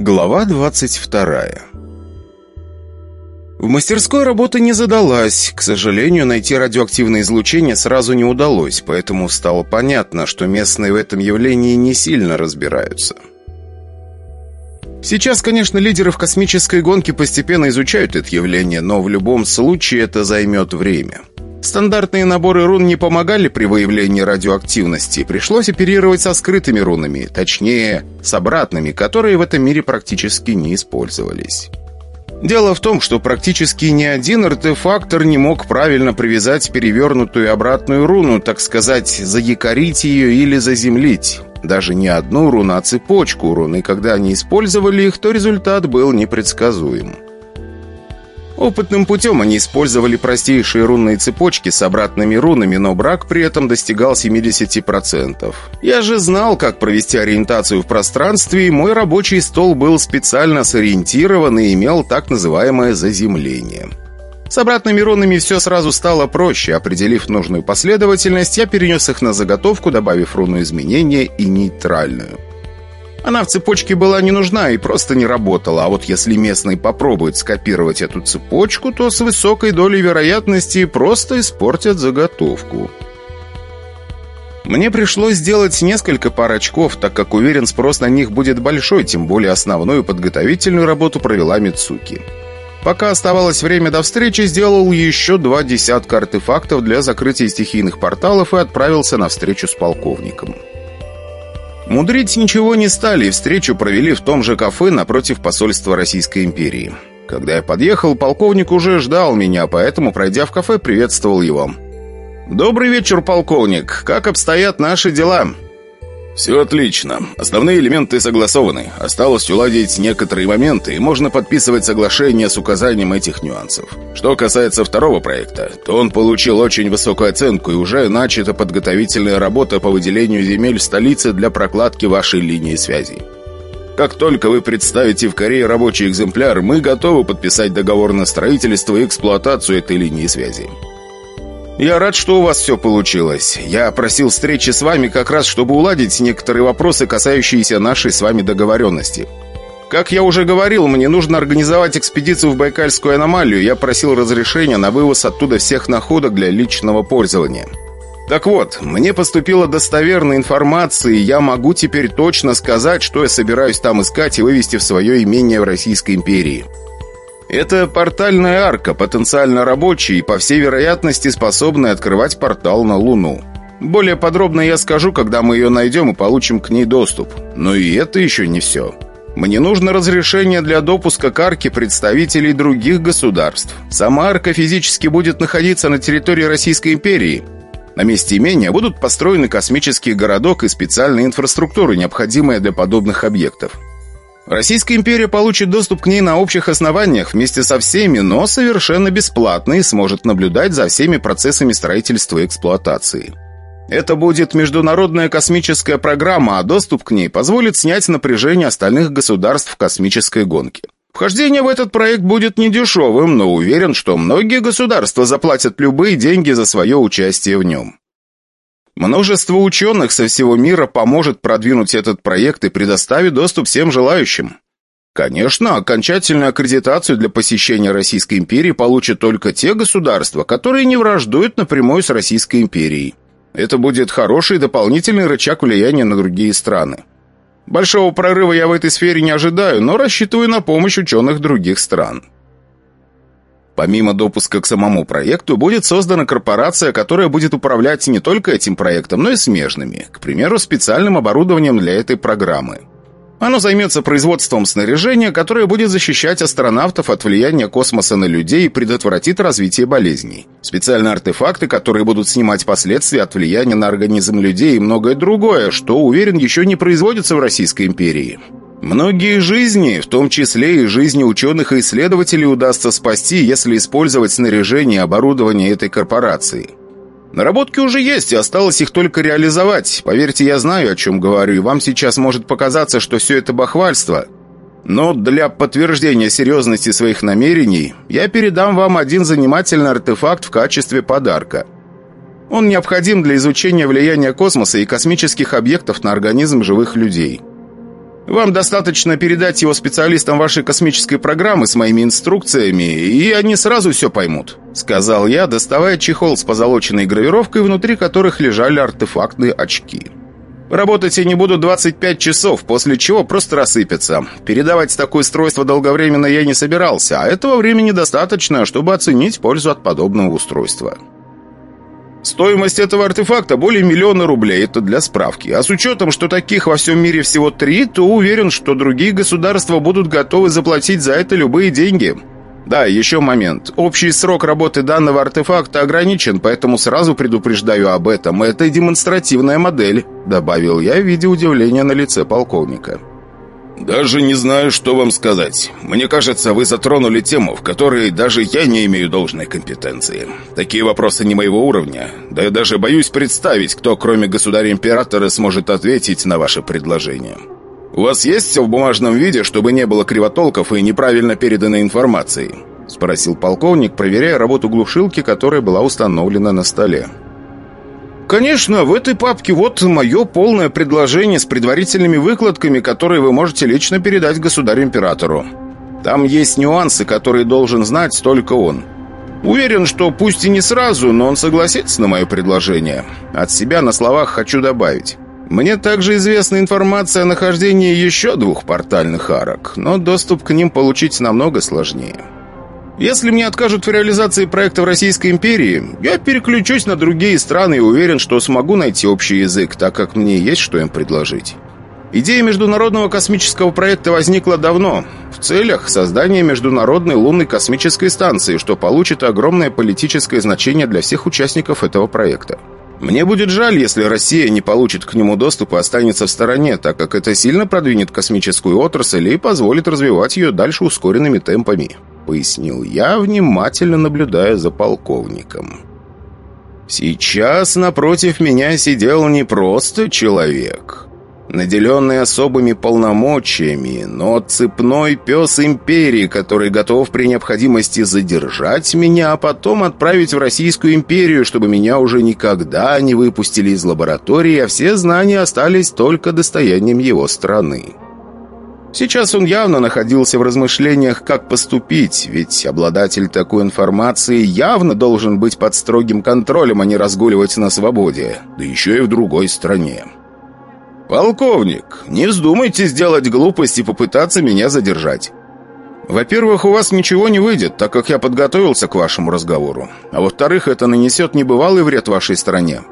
Глава 22 В мастерской работа не задалась. К сожалению, найти радиоактивное излучение сразу не удалось, поэтому стало понятно, что местные в этом явлении не сильно разбираются. Сейчас, конечно, лидеры в космической гонке постепенно изучают это явление, но в любом случае это займет время. Стандартные наборы рун не помогали при выявлении радиоактивности. Пришлось оперировать со скрытыми рунами, точнее, с обратными, которые в этом мире практически не использовались. Дело в том, что практически ни один артефактор не мог правильно привязать перевернутую обратную руну, так сказать, заякорить ее или заземлить. Даже не одну руну, а цепочку рун, и когда они использовали их, то результат был непредсказуем. Опытным путем они использовали простейшие рунные цепочки с обратными рунами, но брак при этом достигал 70%. Я же знал, как провести ориентацию в пространстве, и мой рабочий стол был специально сориентирован и имел так называемое заземление. С обратными рунами все сразу стало проще. Определив нужную последовательность, я перенес их на заготовку, добавив руну изменения и нейтральную. Она в цепочке была не нужна и просто не работала, а вот если местный попробует скопировать эту цепочку, то с высокой долей вероятности просто испортят заготовку. Мне пришлось сделать несколько пар очков, так как уверен, спрос на них будет большой, тем более основную подготовительную работу провела Мицуки. Пока оставалось время до встречи, сделал еще два десятка артефактов для закрытия стихийных порталов и отправился на встречу с полковником. Мудрить ничего не стали и встречу провели в том же кафе напротив посольства Российской империи. Когда я подъехал, полковник уже ждал меня, поэтому, пройдя в кафе, приветствовал его. «Добрый вечер, полковник. Как обстоят наши дела?» «Все отлично. Основные элементы согласованы. Осталось уладить некоторые моменты, и можно подписывать соглашение с указанием этих нюансов. Что касается второго проекта, то он получил очень высокую оценку, и уже начата подготовительная работа по выделению земель в столице для прокладки вашей линии связи. Как только вы представите в Корее рабочий экземпляр, мы готовы подписать договор на строительство и эксплуатацию этой линии связи. «Я рад, что у вас все получилось. Я просил встречи с вами как раз, чтобы уладить некоторые вопросы, касающиеся нашей с вами договоренности. Как я уже говорил, мне нужно организовать экспедицию в Байкальскую аномалию. Я просил разрешения на вывоз оттуда всех находок для личного пользования». Так вот, мне поступила достоверная информация, и я могу теперь точно сказать, что я собираюсь там искать и вывести в свое имение в Российской империи. Это портальная арка, потенциально рабочая и, по всей вероятности, способная открывать портал на Луну. Более подробно я скажу, когда мы ее найдем и получим к ней доступ. Но и это еще не все. Мне нужно разрешение для допуска к арке представителей других государств. Сама арка физически будет находиться на территории Российской империи. На месте имения будут построены космический городок и специальная инфраструктура, необходимая для подобных объектов. Российская империя получит доступ к ней на общих основаниях вместе со всеми, но совершенно бесплатно и сможет наблюдать за всеми процессами строительства и эксплуатации. Это будет международная космическая программа, а доступ к ней позволит снять напряжение остальных государств в космической гонке. Вхождение в этот проект будет недешевым, но уверен, что многие государства заплатят любые деньги за свое участие в нем. Множество ученых со всего мира поможет продвинуть этот проект и предоставит доступ всем желающим. Конечно, окончательную аккредитацию для посещения Российской империи получат только те государства, которые не враждуют напрямую с Российской империей. Это будет хороший дополнительный рычаг влияния на другие страны. Большого прорыва я в этой сфере не ожидаю, но рассчитываю на помощь ученых других стран. Помимо допуска к самому проекту, будет создана корпорация, которая будет управлять не только этим проектом, но и смежными, к примеру, специальным оборудованием для этой программы. Оно займется производством снаряжения, которое будет защищать астронавтов от влияния космоса на людей и предотвратит развитие болезней. Специальные артефакты, которые будут снимать последствия от влияния на организм людей и многое другое, что, уверен, еще не производится в Российской империи. Многие жизни, в том числе и жизни ученых и исследователей, удастся спасти, если использовать снаряжение и оборудование этой корпорации. Наработки уже есть, и осталось их только реализовать. Поверьте, я знаю, о чем говорю, и вам сейчас может показаться, что все это бахвальство. Но для подтверждения серьезности своих намерений я передам вам один занимательный артефакт в качестве подарка. Он необходим для изучения влияния космоса и космических объектов на организм живых людей. Вам достаточно передать его специалистам вашей космической программы с моими инструкциями, и они сразу все поймут», — сказал я, доставая чехол с позолоченной гравировкой, внутри которых лежали артефактные очки. «Работать они будут 25 часов, после чего просто рассыпятся. Передавать такое устройство долговременно я не собирался, а этого времени достаточно, чтобы оценить пользу от подобного устройства». Стоимость этого артефакта более миллиона рублей, это для справки. А с учетом, что таких во всем мире всего три, то уверен, что другие государства будут готовы заплатить за это любые деньги. Да, еще момент. Общий срок работы данного артефакта ограничен, поэтому сразу предупреждаю об этом. Это демонстративная модель, добавил я, видя удивление на лице полковника. «Даже не знаю, что вам сказать. Мне кажется, вы затронули тему, в которой даже я не имею должной компетенции. Такие вопросы не моего уровня. Да я даже боюсь представить, кто, кроме государя-императора, сможет ответить на ваше предложение. У вас есть все в бумажном виде, чтобы не было кривотолков и неправильно переданной информации?» Спросил полковник, проверяя работу глушилки, которая была установлена на столе. Конечно, в этой папке вот мое полное предложение с предварительными выкладками, которые вы можете лично передать государю-императору. Там есть нюансы, которые должен знать только он. Уверен, что пусть и не сразу, но он согласится на мое предложение. От себя на словах хочу добавить. Мне также известна информация о нахождении еще двух портальных арок, но доступ к ним получить намного сложнее. Если мне откажут в реализации проекта в Российской империи, я переключусь на другие страны и уверен, что смогу найти общий язык, так как мне есть что им предложить. Идея международного космического проекта возникла давно, в целях создания международной лунной космической станции, что получит огромное политическое значение для всех участников этого проекта. Мне будет жаль, если Россия не получит к нему доступ и останется в стороне, так как это сильно продвинет космическую отрасль и позволит развивать ее дальше ускоренными темпами пояснил я, внимательно наблюдая за полковником. Сейчас напротив меня сидел не просто человек, наделенный особыми полномочиями, но цепной пес империи, который готов при необходимости задержать меня, а потом отправить в Российскую империю, чтобы меня уже никогда не выпустили из лаборатории, а все знания остались только достоянием его страны. Сейчас он явно находился в размышлениях, как поступить, ведь обладатель такой информации явно должен быть под строгим контролем, а не разгуливать на свободе, да еще и в другой стране. «Полковник, не вздумайте сделать глупость и попытаться меня задержать. Во-первых, у вас ничего не выйдет, так как я подготовился к вашему разговору. А во-вторых, это нанесет небывалый вред вашей стране.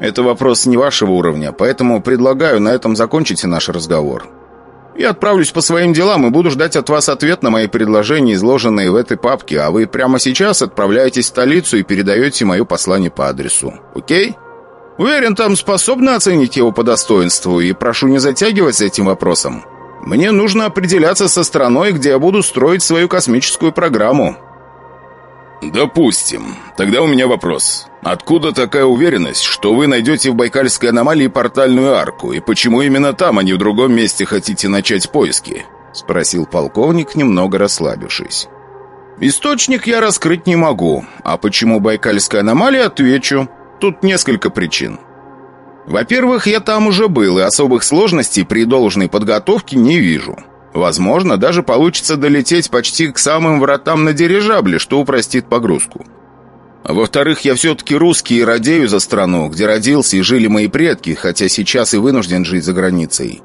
Это вопрос не вашего уровня, поэтому предлагаю на этом закончить наш разговор». Я отправлюсь по своим делам и буду ждать от вас ответ на мои предложения, изложенные в этой папке, а вы прямо сейчас отправляетесь в столицу и передаете мое послание по адресу. Окей? Уверен, там способны оценить его по достоинству, и прошу не затягивать с этим вопросом. Мне нужно определяться со страной, где я буду строить свою космическую программу. «Допустим. Тогда у меня вопрос. Откуда такая уверенность, что вы найдете в Байкальской аномалии портальную арку, и почему именно там, а не в другом месте хотите начать поиски?» Спросил полковник, немного расслабившись. «Источник я раскрыть не могу. А почему Байкальская аномалия, отвечу. Тут несколько причин. Во-первых, я там уже был, и особых сложностей при должной подготовке не вижу. Возможно, даже получится долететь почти к самым вратам на дирижабле, что упростит погрузку. Во-вторых, я все-таки русский и радею за страну, где родился и жили мои предки, хотя сейчас и вынужден жить за границей.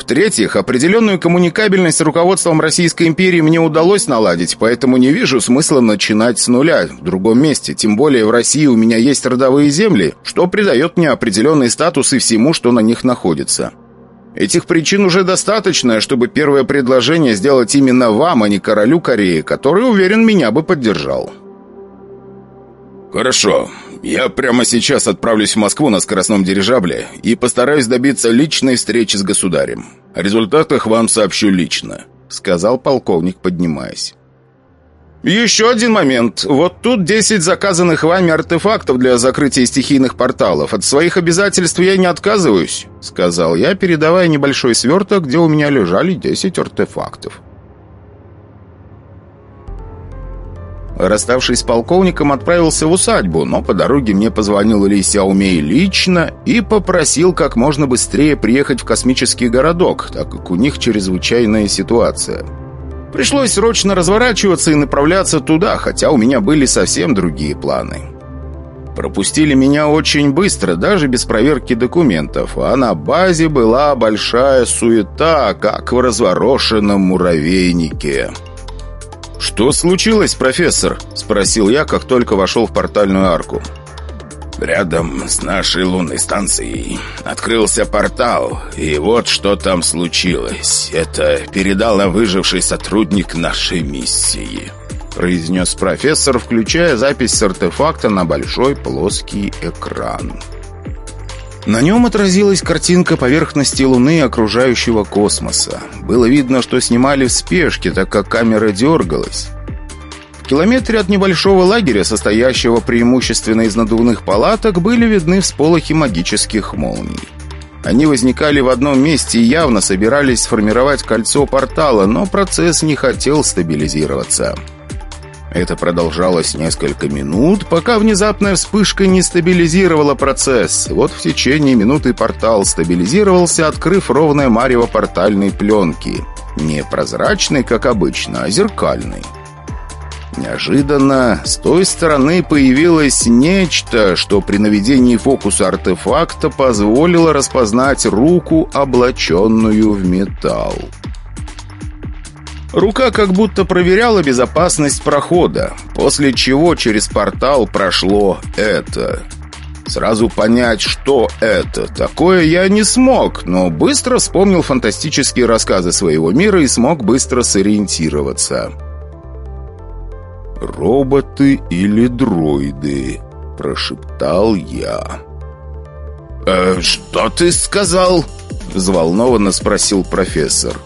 В-третьих, определенную коммуникабельность с руководством Российской империи мне удалось наладить, поэтому не вижу смысла начинать с нуля в другом месте. Тем более в России у меня есть родовые земли, что придает мне определенный статус и всему, что на них находится. Этих причин уже достаточно, чтобы первое предложение сделать именно вам, а не королю Кореи, который, уверен, меня бы поддержал. «Хорошо. Я прямо сейчас отправлюсь в Москву на скоростном дирижабле и постараюсь добиться личной встречи с государем. О результатах вам сообщу лично», — сказал полковник, поднимаясь. «Еще один момент. Вот тут 10 заказанных вами артефактов для закрытия стихийных порталов. От своих обязательств я не отказываюсь», — сказал я, передавая небольшой сверток, где у меня лежали 10 артефактов. Расставшись с полковником, отправился в усадьбу, но по дороге мне позвонил Ли Сяомей лично и попросил как можно быстрее приехать в космический городок, так как у них чрезвычайная ситуация. Пришлось срочно разворачиваться и направляться туда, хотя у меня были совсем другие планы. Пропустили меня очень быстро, даже без проверки документов, а на базе была большая суета, как в разворошенном муравейнике. «Что случилось, профессор?» – спросил я, как только вошел в портальную арку. Рядом с нашей лунной станцией открылся портал, и вот что там случилось. Это передал нам выживший сотрудник нашей миссии», — произнес профессор, включая запись с артефакта на большой плоский экран. На нем отразилась картинка поверхности Луны окружающего космоса. Было видно, что снимали в спешке, так как камера дергалась километре от небольшого лагеря, состоящего преимущественно из надувных палаток, были видны всполохи магических молний. Они возникали в одном месте и явно собирались сформировать кольцо портала, но процесс не хотел стабилизироваться. Это продолжалось несколько минут, пока внезапная вспышка не стабилизировала процесс. Вот в течение минуты портал стабилизировался, открыв ровное марево портальной пленки. Не прозрачный, как обычно, а зеркальный. Неожиданно с той стороны появилось нечто, что при наведении фокуса артефакта позволило распознать руку, облаченную в металл. Рука как будто проверяла безопасность прохода, после чего через портал прошло это. Сразу понять, что это такое, я не смог, но быстро вспомнил фантастические рассказы своего мира и смог быстро сориентироваться. «Роботы или дроиды?» – прошептал я. «Э, «Что ты сказал?» – взволнованно спросил профессор.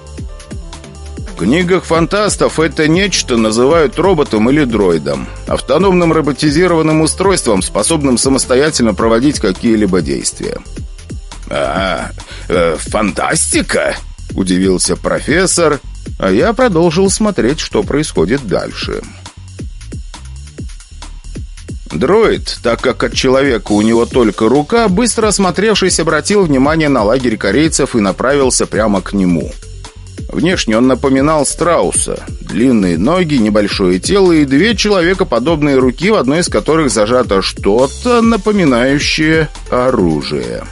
В книгах фантастов это нечто называют роботом или дроидом, автономным роботизированным устройством, способным самостоятельно проводить какие-либо действия. «А, э, фантастика?» – удивился профессор, а я продолжил смотреть, что происходит дальше. «Дальше». Дроид, так как от человека у него только рука, быстро осмотревшись, обратил внимание на лагерь корейцев и направился прямо к нему. Внешне он напоминал страуса. Длинные ноги, небольшое тело и две человекоподобные руки, в одной из которых зажато что-то, напоминающее оружие.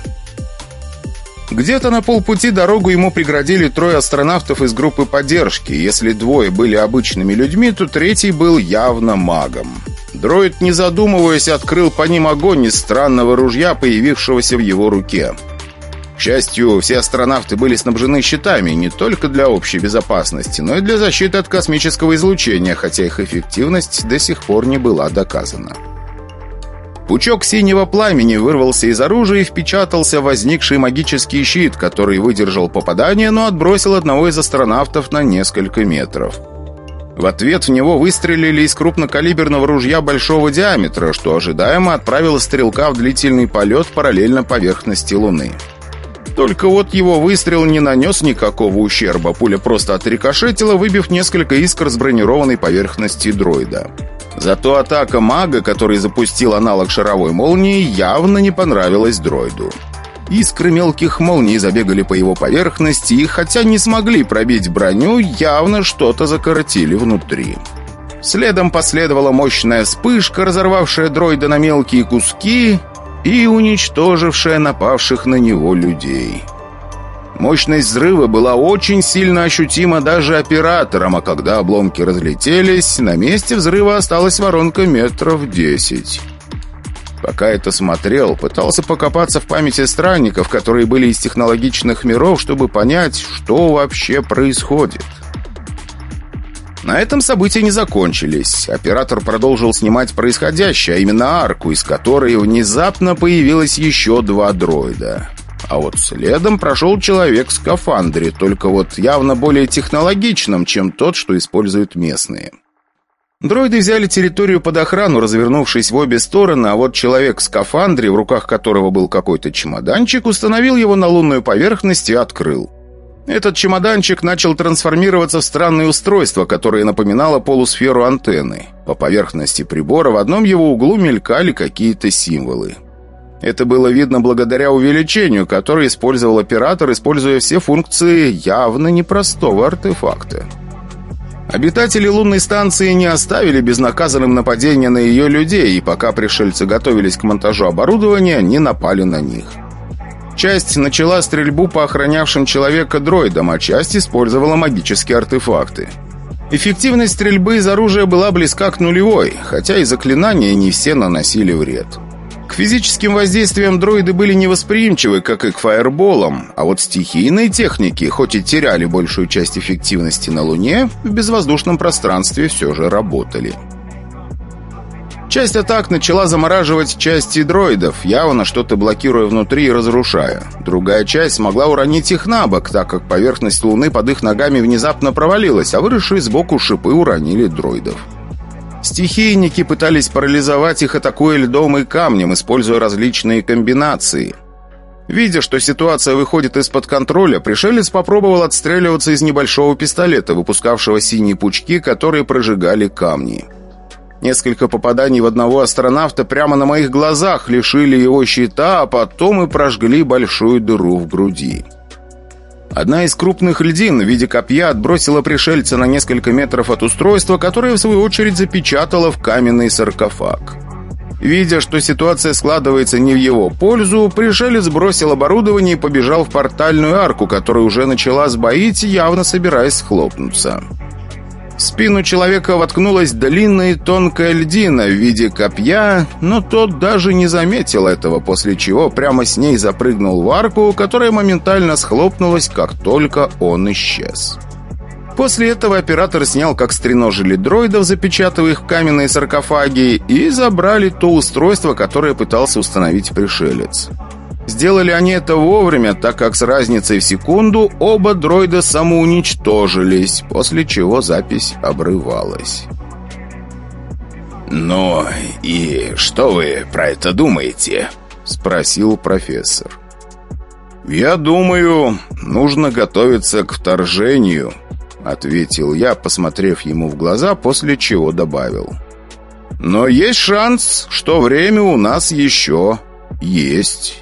Где-то на полпути дорогу ему преградили трое астронавтов из группы поддержки. Если двое были обычными людьми, то третий был явно магом. Дроид, не задумываясь, открыл по ним огонь из странного ружья, появившегося в его руке. К счастью, все астронавты были снабжены щитами не только для общей безопасности, но и для защиты от космического излучения, хотя их эффективность до сих пор не была доказана. Пучок синего пламени вырвался из оружия и впечатался в возникший магический щит, который выдержал попадание, но отбросил одного из астронавтов на несколько метров. В ответ в него выстрелили из крупнокалиберного ружья большого диаметра, что ожидаемо отправило стрелка в длительный полет параллельно поверхности Луны. Только вот его выстрел не нанес никакого ущерба, пуля просто отрикошетила, выбив несколько искр с бронированной поверхности дроида. Зато атака мага, который запустил аналог шаровой молнии, явно не понравилась дроиду. Искры мелких молний забегали по его поверхности, и хотя не смогли пробить броню, явно что-то закоротили внутри. Следом последовала мощная вспышка, разорвавшая дроида на мелкие куски и уничтожившая напавших на него людей. Мощность взрыва была очень сильно ощутима даже оператором, а когда обломки разлетелись, на месте взрыва осталась воронка метров десять. Пока это смотрел, пытался покопаться в памяти странников, которые были из технологичных миров, чтобы понять, что вообще происходит. На этом события не закончились. Оператор продолжил снимать происходящее, а именно арку, из которой внезапно появилось еще два дроида. А вот следом прошел человек в скафандре, только вот явно более технологичным, чем тот, что используют местные. Дроиды взяли территорию под охрану, развернувшись в обе стороны, а вот человек в скафандре, в руках которого был какой-то чемоданчик, установил его на лунную поверхность и открыл. Этот чемоданчик начал трансформироваться в странное устройство, которое напоминало полусферу антенны. По поверхности прибора в одном его углу мелькали какие-то символы. Это было видно благодаря увеличению, которое использовал оператор, используя все функции явно непростого артефакта. Обитатели лунной станции не оставили безнаказанным нападение на ее людей, и пока пришельцы готовились к монтажу оборудования, не напали на них. Часть начала стрельбу по охранявшим человека дроидам, а часть использовала магические артефакты. Эффективность стрельбы из оружия была близка к нулевой, хотя и заклинания не все наносили вред. К физическим воздействиям дроиды были невосприимчивы, как и к фаерболам, а вот стихийные техники, хоть и теряли большую часть эффективности на Луне, в безвоздушном пространстве все же работали. Часть атак начала замораживать части дроидов, явно что-то блокируя внутри и разрушая. Другая часть смогла уронить их на бок, так как поверхность Луны под их ногами внезапно провалилась, а выросшие сбоку шипы уронили дроидов. Стихийники пытались парализовать их, атакуя льдом и камнем, используя различные комбинации. Видя, что ситуация выходит из-под контроля, пришелец попробовал отстреливаться из небольшого пистолета, выпускавшего синие пучки, которые прожигали камни. Несколько попаданий в одного астронавта прямо на моих глазах лишили его щита, а потом и прожгли большую дыру в груди. Одна из крупных льдин в виде копья отбросила пришельца на несколько метров от устройства, которое в свою очередь запечатало в каменный саркофаг. Видя, что ситуация складывается не в его пользу, пришелец бросил оборудование и побежал в портальную арку, которая уже начала сбоить, явно собираясь схлопнуться. В спину человека воткнулась длинная тонкая льдина в виде копья, но тот даже не заметил этого, после чего прямо с ней запрыгнул в арку, которая моментально схлопнулась, как только он исчез. После этого оператор снял, как стреножили дроидов, запечатав их в каменные саркофаги, и забрали то устройство, которое пытался установить пришелец. Сделали они это вовремя, так как с разницей в секунду оба дроида самоуничтожились, после чего запись обрывалась. «Ну и что вы про это думаете?» — спросил профессор. «Я думаю, нужно готовиться к вторжению», — ответил я, посмотрев ему в глаза, после чего добавил. «Но есть шанс, что время у нас еще есть».